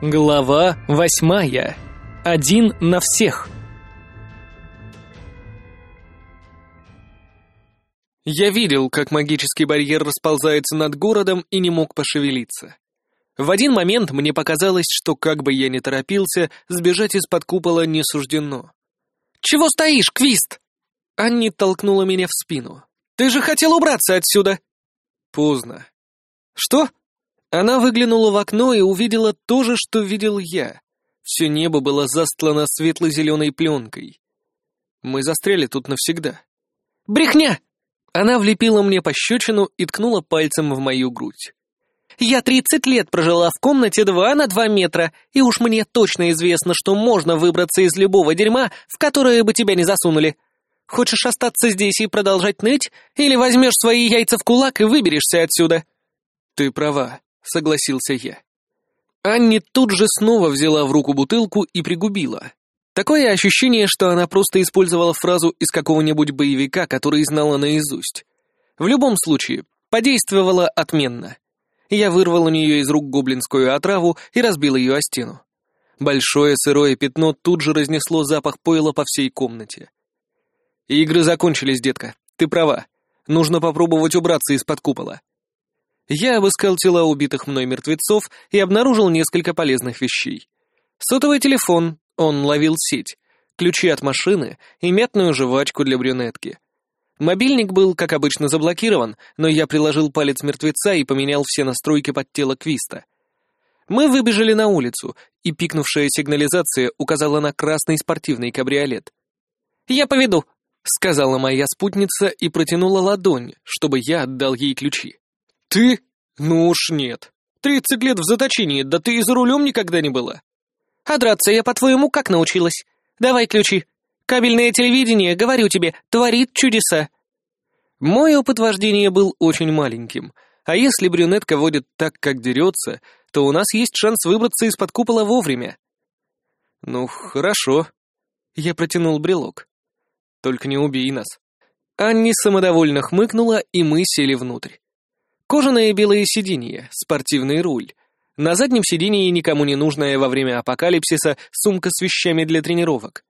Глава восьмая. Один на всех. Я видел, как магический барьер расползается над городом и не мог пошевелиться. В один момент мне показалось, что как бы я ни торопился, сбежать из-под купола не суждено. «Чего стоишь, Квист?» Анни толкнула меня в спину. «Ты же хотел убраться отсюда!» Поздно. «Что?» Она выглянула в окно и увидела то же, что видел я. Все небо было застлано светло-зеленой пленкой. Мы застряли тут навсегда. «Брехня!» Она влепила мне пощечину и ткнула пальцем в мою грудь. «Я тридцать лет прожила в комнате два на два метра, и уж мне точно известно, что можно выбраться из любого дерьма, в которое бы тебя не засунули. Хочешь остаться здесь и продолжать ныть, или возьмешь свои яйца в кулак и выберешься отсюда?» «Ты права», — согласился я. Анни тут же снова взяла в руку бутылку и пригубила. Такое ощущение, что она просто использовала фразу из какого-нибудь боевика, который знала наизусть. В любом случае, подействовала отменно. Я вырвал у нее из рук гоблинскую отраву и разбил ее о стену. Большое сырое пятно тут же разнесло запах пойла по всей комнате. «Игры закончились, детка. Ты права. Нужно попробовать убраться из-под купола. Я обыскал тела убитых мной мертвецов и обнаружил несколько полезных вещей. Сотовый телефон, он ловил сеть, ключи от машины и мятную жвачку для брюнетки. Мобильник был, как обычно, заблокирован, но я приложил палец мертвеца и поменял все настройки под тело Квиста. Мы выбежали на улицу, и пикнувшая сигнализация указала на красный спортивный кабриолет. «Я поведу», — сказала моя спутница и протянула ладонь, чтобы я отдал ей ключи. «Ты? Ну уж нет. Тридцать лет в заточении, да ты и за рулем никогда не была». «А драться я, по-твоему, как научилась? Давай ключи. Кабельное телевидение, говорю тебе, творит чудеса». Мой опыт вождения был очень маленьким, а если брюнетка водит так, как дерется, то у нас есть шанс выбраться из-под купола вовремя. «Ну, хорошо». Я протянул брелок. «Только не убей нас». Анни самодовольно хмыкнула, и мы сели внутрь. Кожаное белое сиденье, спортивный руль. На заднем сиденье никому не нужная во время апокалипсиса сумка с вещами для тренировок.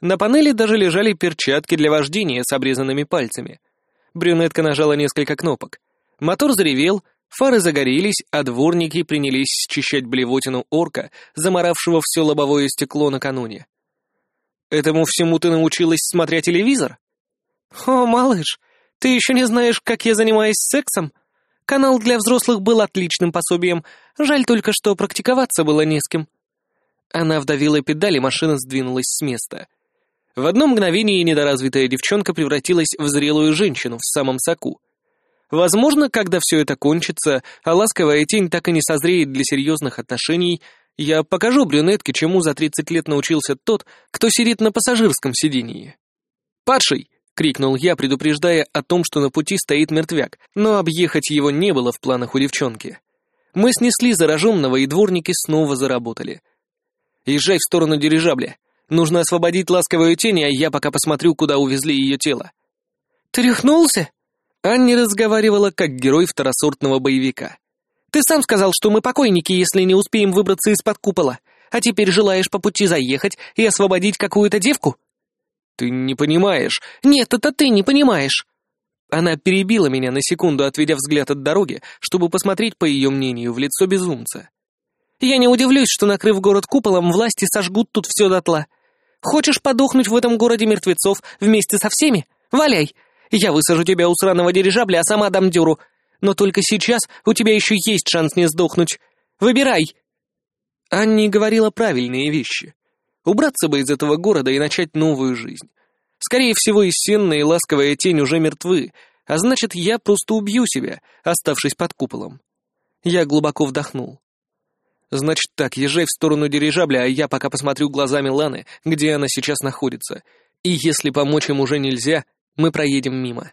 На панели даже лежали перчатки для вождения с обрезанными пальцами. Брюнетка нажала несколько кнопок. Мотор заревел, фары загорелись, а дворники принялись счищать блевотину орка, заморавшего все лобовое стекло накануне. «Этому всему ты научилась, смотря телевизор?» «О, малыш, ты еще не знаешь, как я занимаюсь сексом?» Канал для взрослых был отличным пособием, жаль только, что практиковаться было не с кем». Она вдавила педали, машина сдвинулась с места. В одно мгновение недоразвитая девчонка превратилась в зрелую женщину в самом соку. Возможно, когда все это кончится, а ласковая тень так и не созреет для серьезных отношений, я покажу брюнетке, чему за 30 лет научился тот, кто сидит на пассажирском сидении. «Падший, — крикнул я, предупреждая о том, что на пути стоит мертвяк, но объехать его не было в планах у девчонки. Мы снесли зараженного, и дворники снова заработали. «Езжай в сторону дирижабля. Нужно освободить ласковую тень, а я пока посмотрю, куда увезли ее тело». «Ты рехнулся?» Анни разговаривала как герой второсортного боевика. «Ты сам сказал, что мы покойники, если не успеем выбраться из-под купола, а теперь желаешь по пути заехать и освободить какую-то девку?» «Ты не понимаешь». «Нет, это ты не понимаешь». Она перебила меня на секунду, отведя взгляд от дороги, чтобы посмотреть, по ее мнению, в лицо безумца. «Я не удивлюсь, что, накрыв город куполом, власти сожгут тут все дотла. Хочешь подохнуть в этом городе мертвецов вместе со всеми? Валяй! Я высажу тебя у сраного дирижабля, а сама дам дёру. Но только сейчас у тебя еще есть шанс не сдохнуть. Выбирай!» Анни говорила правильные вещи. Убраться бы из этого города и начать новую жизнь. Скорее всего, и сенная и ласковая тень уже мертвы, а значит, я просто убью себя, оставшись под куполом. Я глубоко вдохнул. Значит так, езжай в сторону дирижабля, а я пока посмотрю глазами Ланы, где она сейчас находится. И если помочь им уже нельзя, мы проедем мимо.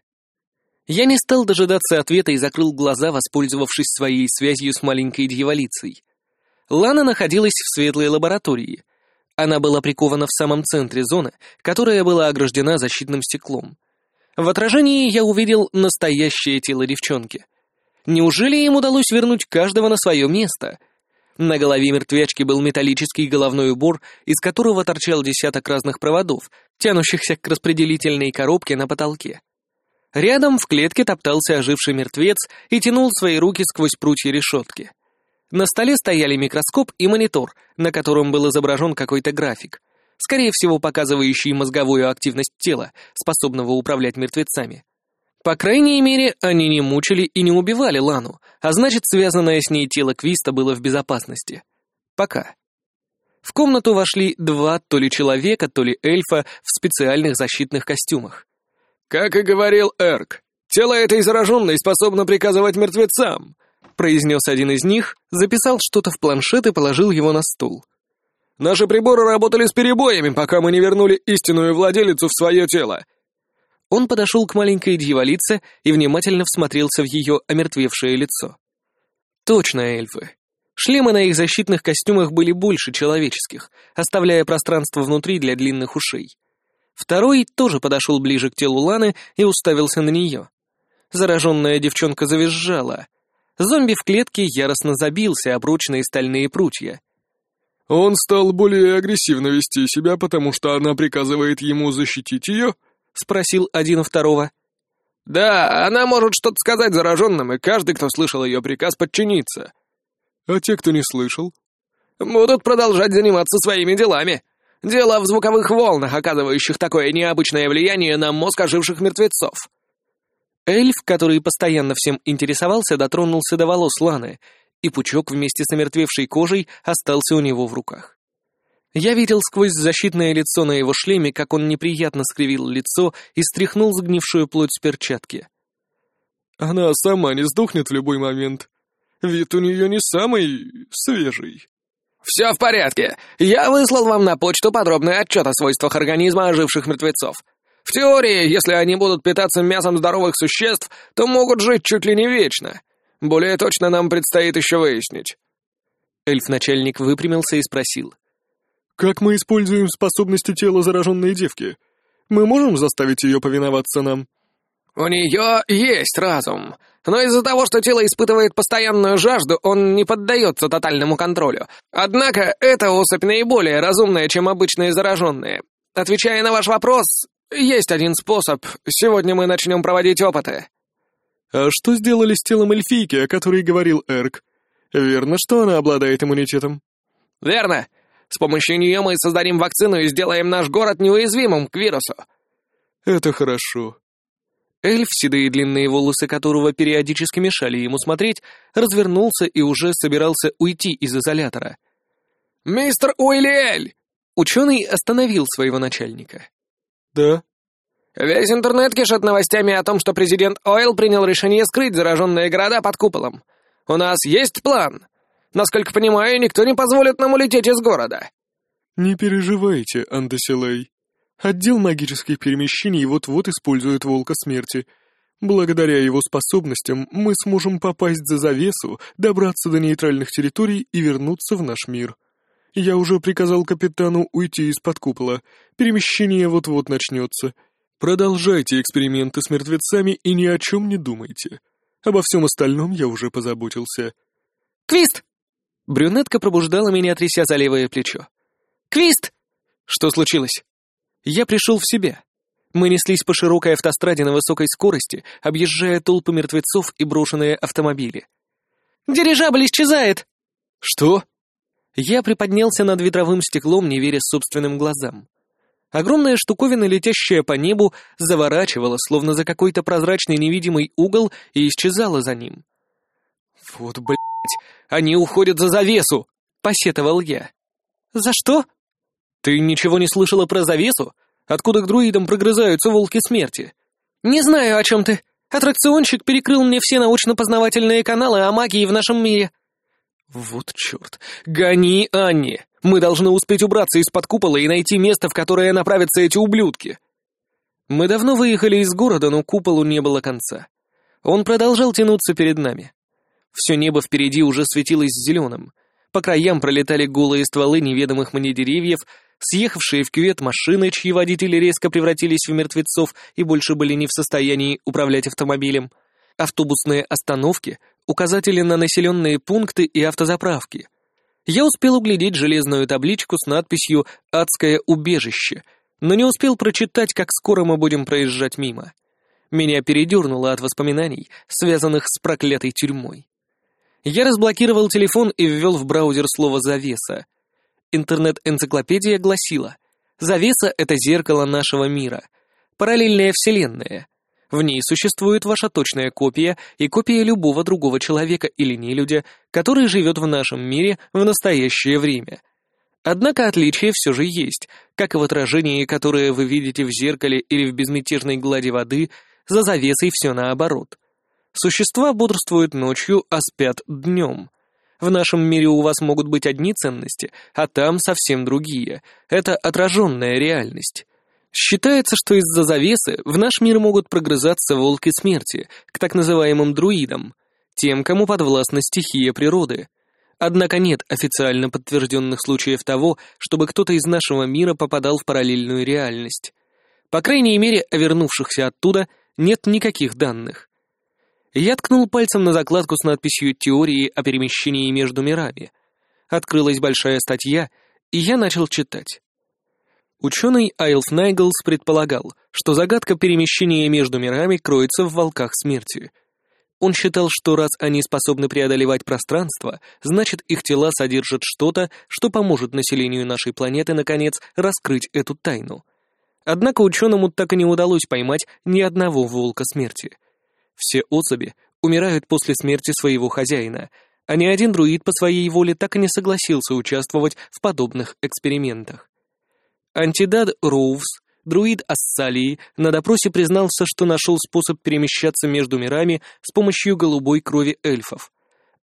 Я не стал дожидаться ответа и закрыл глаза, воспользовавшись своей связью с маленькой дьяволицей. Лана находилась в светлой лаборатории, она была прикована в самом центре зоны, которая была ограждена защитным стеклом. В отражении я увидел настоящее тело девчонки. Неужели им удалось вернуть каждого на свое место? На голове мертвячки был металлический головной убор, из которого торчал десяток разных проводов, тянущихся к распределительной коробке на потолке. Рядом в клетке топтался оживший мертвец и тянул свои руки сквозь прутья решетки. На столе стояли микроскоп и монитор, на котором был изображен какой-то график, скорее всего показывающий мозговую активность тела, способного управлять мертвецами. По крайней мере, они не мучили и не убивали Лану, а значит, связанное с ней тело Квиста было в безопасности. Пока. В комнату вошли два то ли человека, то ли эльфа в специальных защитных костюмах. «Как и говорил Эрк, тело этой зараженной способно приказывать мертвецам», произнес один из них, записал что-то в планшет и положил его на стул. «Наши приборы работали с перебоями, пока мы не вернули истинную владелицу в свое тело. Он подошел к маленькой дьяволице и внимательно всмотрелся в ее омертвевшее лицо. Точно эльфы. Шлемы на их защитных костюмах были больше человеческих, оставляя пространство внутри для длинных ушей. Второй тоже подошел ближе к телу Ланы и уставился на нее. Зараженная девчонка завизжала. Зомби в клетке яростно забился о прочные стальные прутья. «Он стал более агрессивно вести себя, потому что она приказывает ему защитить ее?» — спросил один у второго. «Да, она может что-то сказать зараженным, и каждый, кто слышал ее приказ, подчиниться». «А те, кто не слышал?» «Будут продолжать заниматься своими делами. Дело в звуковых волнах, оказывающих такое необычное влияние на мозг оживших мертвецов». Эльф, который постоянно всем интересовался, дотронулся до волос Ланы, и пучок вместе с омертвевшей кожей остался у него в руках. Я видел сквозь защитное лицо на его шлеме, как он неприятно скривил лицо и стряхнул сгнившую плоть с перчатки. «Она сама не сдохнет в любой момент. Вид у нее не самый свежий». «Все в порядке. Я выслал вам на почту подробный отчет о свойствах организма оживших мертвецов. В теории, если они будут питаться мясом здоровых существ, то могут жить чуть ли не вечно. Более точно нам предстоит еще выяснить». Эльф-начальник выпрямился и спросил. «Как мы используем способности тела зараженной девки? Мы можем заставить ее повиноваться нам?» «У нее есть разум, но из-за того, что тело испытывает постоянную жажду, он не поддается тотальному контролю. Однако эта особь наиболее разумная, чем обычные зараженные. Отвечая на ваш вопрос, есть один способ. Сегодня мы начнем проводить опыты». «А что сделали с телом эльфийки, о которой говорил Эрк? Верно, что она обладает иммунитетом?» «Верно. С помощью нее мы создадим вакцину и сделаем наш город неуязвимым к вирусу». «Это хорошо». Эльф, седые длинные волосы которого периодически мешали ему смотреть, развернулся и уже собирался уйти из изолятора. «Мистер Уильэль!» Ученый остановил своего начальника. «Да?» «Весь интернет кишет новостями о том, что президент Ойл принял решение скрыть зараженные города под куполом. У нас есть план. Насколько понимаю, никто не позволит нам улететь из города». «Не переживайте, Андесилей. Отдел магических перемещений вот-вот использует Волка Смерти. Благодаря его способностям мы сможем попасть за завесу, добраться до нейтральных территорий и вернуться в наш мир. Я уже приказал капитану уйти из-под купола. Перемещение вот-вот начнется. Продолжайте эксперименты с мертвецами и ни о чем не думайте. Обо всем остальном я уже позаботился». «Квист!» Брюнетка пробуждала меня, тряся за левое плечо. «Квист!» Что случилось? Я пришел в себя. Мы неслись по широкой автостраде на высокой скорости, объезжая толпы мертвецов и брошенные автомобили. «Дирижабль исчезает!» «Что?» Я приподнялся над ветровым стеклом, не веря собственным глазам. Огромная штуковина, летящая по небу, заворачивала, словно за какой-то прозрачный невидимый угол, и исчезала за ним. «Вот, блядь, они уходят за завесу!» — посетовал я. «За что?» «Ты ничего не слышала про завесу? Откуда к друидам прогрызаются волки смерти?» «Не знаю, о чем ты. Аттракционщик перекрыл мне все научно-познавательные каналы о магии в нашем мире». «Вот черт! Гони, Анни! Мы должны успеть убраться из-под купола и найти место, в которое направятся эти ублюдки!» Мы давно выехали из города, но куполу не было конца. Он продолжал тянуться перед нами. Все небо впереди уже светилось зеленым. По краям пролетали голые стволы неведомых мне деревьев, съехавшие в кювет машины, чьи водители резко превратились в мертвецов и больше были не в состоянии управлять автомобилем, автобусные остановки, указатели на населенные пункты и автозаправки. Я успел углядеть железную табличку с надписью «Адское убежище», но не успел прочитать, как скоро мы будем проезжать мимо. Меня передернуло от воспоминаний, связанных с проклятой тюрьмой. Я разблокировал телефон и ввел в браузер слово «завеса». Интернет-энциклопедия гласила «Завеса — это зеркало нашего мира, параллельная вселенная. В ней существует ваша точная копия и копия любого другого человека или нелюдя, который живет в нашем мире в настоящее время. Однако отличия все же есть, как и в отражении, которое вы видите в зеркале или в безмятежной глади воды, за завесой все наоборот. Существа бодрствуют ночью, а спят днем. В нашем мире у вас могут быть одни ценности, а там совсем другие. Это отраженная реальность. Считается, что из-за завесы в наш мир могут прогрызаться волки смерти к так называемым друидам, тем, кому подвластна стихия природы. Однако нет официально подтвержденных случаев того, чтобы кто-то из нашего мира попадал в параллельную реальность. По крайней мере, о вернувшихся оттуда нет никаких данных. Я ткнул пальцем на закладку с надписью «Теории о перемещении между мирами». Открылась большая статья, и я начал читать. Ученый Айлф Найглс предполагал, что загадка перемещения между мирами кроется в волках смерти. Он считал, что раз они способны преодолевать пространство, значит их тела содержат что-то, что поможет населению нашей планеты, наконец, раскрыть эту тайну. Однако ученому так и не удалось поймать ни одного волка смерти. Все особи умирают после смерти своего хозяина, а ни один друид по своей воле так и не согласился участвовать в подобных экспериментах. Антидад Роувс, друид Ассалии, на допросе признался, что нашел способ перемещаться между мирами с помощью голубой крови эльфов.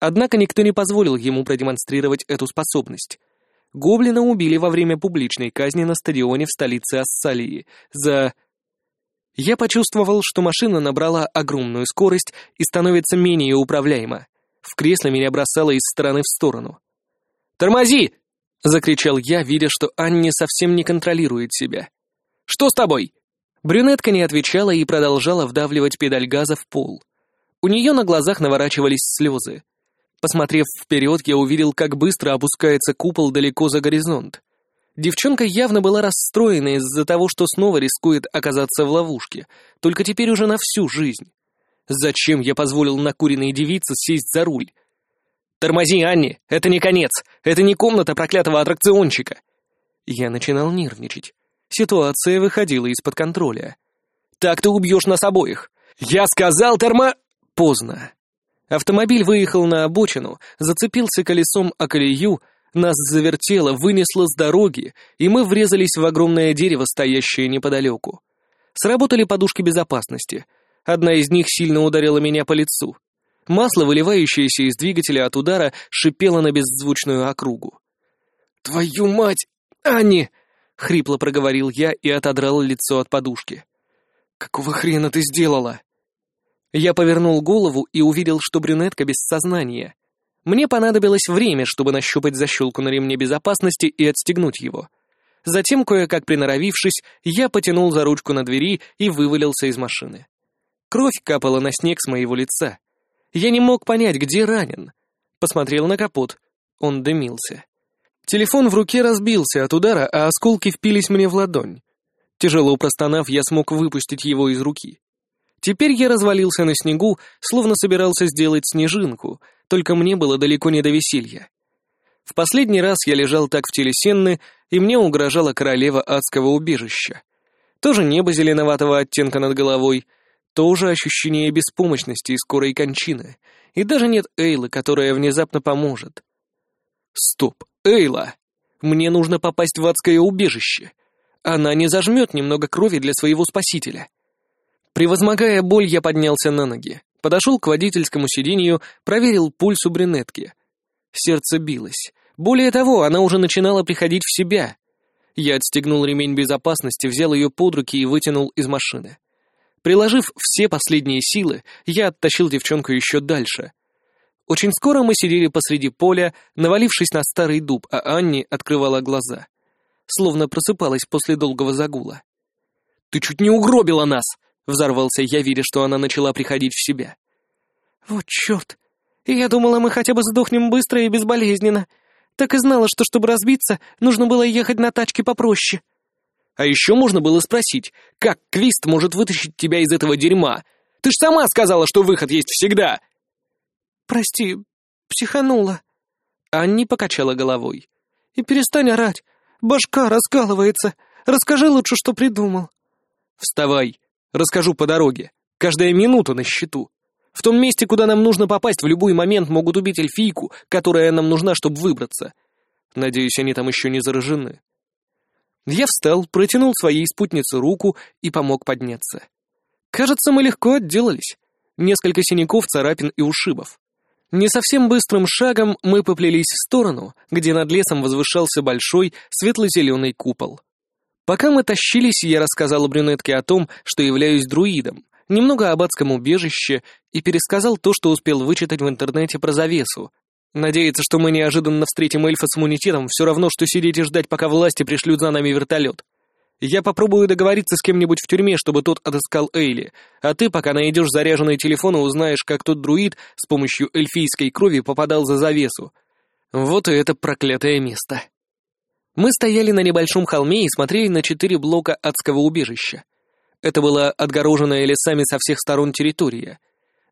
Однако никто не позволил ему продемонстрировать эту способность. Гоблина убили во время публичной казни на стадионе в столице Ассалии за... Я почувствовал, что машина набрала огромную скорость и становится менее управляема. В кресле меня бросало из стороны в сторону. «Тормози!» — закричал я, видя, что Анни совсем не контролирует себя. «Что с тобой?» Брюнетка не отвечала и продолжала вдавливать педаль газа в пол. У нее на глазах наворачивались слезы. Посмотрев вперед, я увидел, как быстро опускается купол далеко за горизонт. Девчонка явно была расстроена из-за того, что снова рискует оказаться в ловушке, только теперь уже на всю жизнь. Зачем я позволил накуренной девице сесть за руль? «Тормози, Анни! Это не конец! Это не комната проклятого аттракциончика!» Я начинал нервничать. Ситуация выходила из-под контроля. «Так ты убьешь нас обоих! Я сказал, торма...» Поздно. Автомобиль выехал на обочину, зацепился колесом о колею, нас завертело, вынесло с дороги, и мы врезались в огромное дерево, стоящее неподалеку. Сработали подушки безопасности. Одна из них сильно ударила меня по лицу. Масло, выливающееся из двигателя от удара, шипело на беззвучную округу. «Твою мать! Анни!» — хрипло проговорил я и отодрал лицо от подушки. «Какого хрена ты сделала?» Я повернул голову и увидел, что брюнетка без сознания. Мне понадобилось время, чтобы нащупать защелку на ремне безопасности и отстегнуть его. Затем, кое-как приноровившись, я потянул за ручку на двери и вывалился из машины. Кровь капала на снег с моего лица. Я не мог понять, где ранен. Посмотрел на капот. Он дымился. Телефон в руке разбился от удара, а осколки впились мне в ладонь. Тяжело простонав, я смог выпустить его из руки. Теперь я развалился на снегу, словно собирался сделать снежинку, только мне было далеко не до веселья. В последний раз я лежал так в теле Сенны, и мне угрожала королева адского убежища. Тоже небо зеленоватого оттенка над головой — тоже ощущение беспомощности и скорой кончины. И даже нет Эйлы, которая внезапно поможет. Стоп, Эйла! Мне нужно попасть в адское убежище. Она не зажмет немного крови для своего спасителя. Превозмогая боль, я поднялся на ноги, подошел к водительскому сиденью, проверил пульс у брюнетки. Сердце билось. Более того, она уже начинала приходить в себя. Я отстегнул ремень безопасности, взял ее под руки и вытянул из машины. Приложив все последние силы, я оттащил девчонку еще дальше. Очень скоро мы сидели посреди поля, навалившись на старый дуб, а Анни открывала глаза. Словно просыпалась после долгого загула. «Ты чуть не угробила нас!» — взорвался я, видя, что она начала приходить в себя. «Вот черт! Я думала, мы хотя бы сдохнем быстро и безболезненно. Так и знала, что чтобы разбиться, нужно было ехать на тачке попроще. А еще можно было спросить, как Квист может вытащить тебя из этого дерьма? Ты ж сама сказала, что выход есть всегда!» «Прости, психанула». Анни покачала головой. «И перестань орать. Башка раскалывается. Расскажи лучше, что придумал». «Вставай. Расскажу по дороге. Каждая минута на счету. В том месте, куда нам нужно попасть, в любой момент могут убить эльфийку, которая нам нужна, чтобы выбраться. Надеюсь, они там еще не заражены». Я встал, протянул своей спутнице руку и помог подняться. Кажется, мы легко отделались. Несколько синяков, царапин и ушибов. Не совсем быстрым шагом мы поплелись в сторону, где над лесом возвышался большой светло-зеленый купол. Пока мы тащились, я рассказал брюнетке о том, что являюсь друидом, немного об адском убежище и пересказал то, что успел вычитать в интернете про завесу, Надеяться, что мы неожиданно встретим эльфа с иммунитетом, все равно, что сидеть и ждать, пока власти пришлют за нами вертолет. Я попробую договориться с кем-нибудь в тюрьме, чтобы тот отыскал Эйли, а ты пока найдешь заряженный телефон и узнаешь, как тот друид с помощью эльфийской крови попадал за завесу. Вот и это проклятое место. Мы стояли на небольшом холме и смотрели на четыре блока адского убежища. Это была отгороженная лесами со всех сторон территория.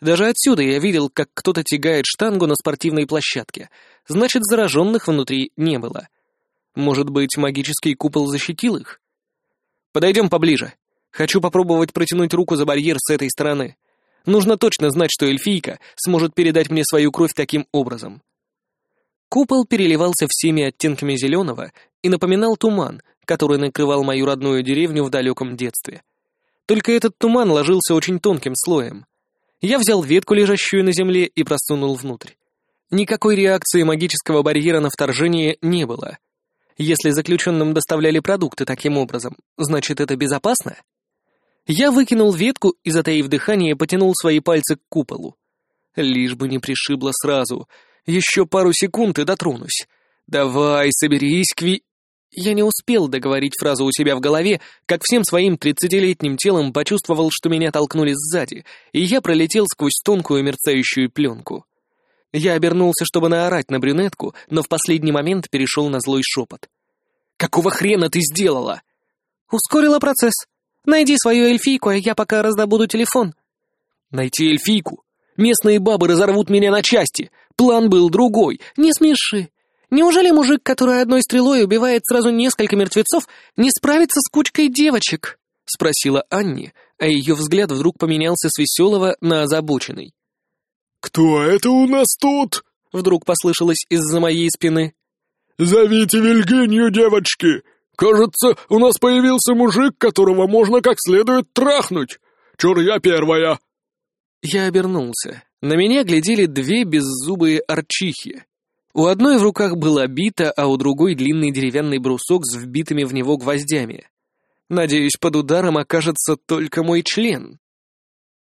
Даже отсюда я видел, как кто-то тягает штангу на спортивной площадке. Значит, зараженных внутри не было. Может быть, магический купол защитил их? Подойдем поближе. Хочу попробовать протянуть руку за барьер с этой стороны. Нужно точно знать, что эльфийка сможет передать мне свою кровь таким образом. Купол переливался всеми оттенками зеленого и напоминал туман, который накрывал мою родную деревню в далеком детстве. Только этот туман ложился очень тонким слоем — я взял ветку, лежащую на земле, и просунул внутрь. Никакой реакции магического барьера на вторжение не было. Если заключенным доставляли продукты таким образом, значит, это безопасно? Я выкинул ветку и, затаив дыхание, потянул свои пальцы к куполу. Лишь бы не пришибло сразу. Еще пару секунд и дотронусь. Давай, соберись, Кви... Я не успел договорить фразу у себя в голове, как всем своим тридцатилетним телом почувствовал, что меня толкнули сзади, и я пролетел сквозь тонкую мерцающую пленку. Я обернулся, чтобы наорать на брюнетку, но в последний момент перешел на злой шепот. «Какого хрена ты сделала?» «Ускорила процесс. Найди свою эльфийку, а я пока раздобуду телефон». «Найти эльфийку? Местные бабы разорвут меня на части. План был другой. Не смеши. Неужели мужик, который одной стрелой убивает сразу несколько мертвецов, не справится с кучкой девочек?» — спросила Анни, а ее взгляд вдруг поменялся с веселого на озабоченный. «Кто это у нас тут?» — вдруг послышалось из-за моей спины. «Зовите Вильгинью, девочки! Кажется, у нас появился мужик, которого можно как следует трахнуть! Чур я первая!» Я обернулся. На меня глядели две беззубые арчихи. У одной в руках была бита, а у другой длинный деревянный брусок с вбитыми в него гвоздями. Надеюсь, под ударом окажется только мой член.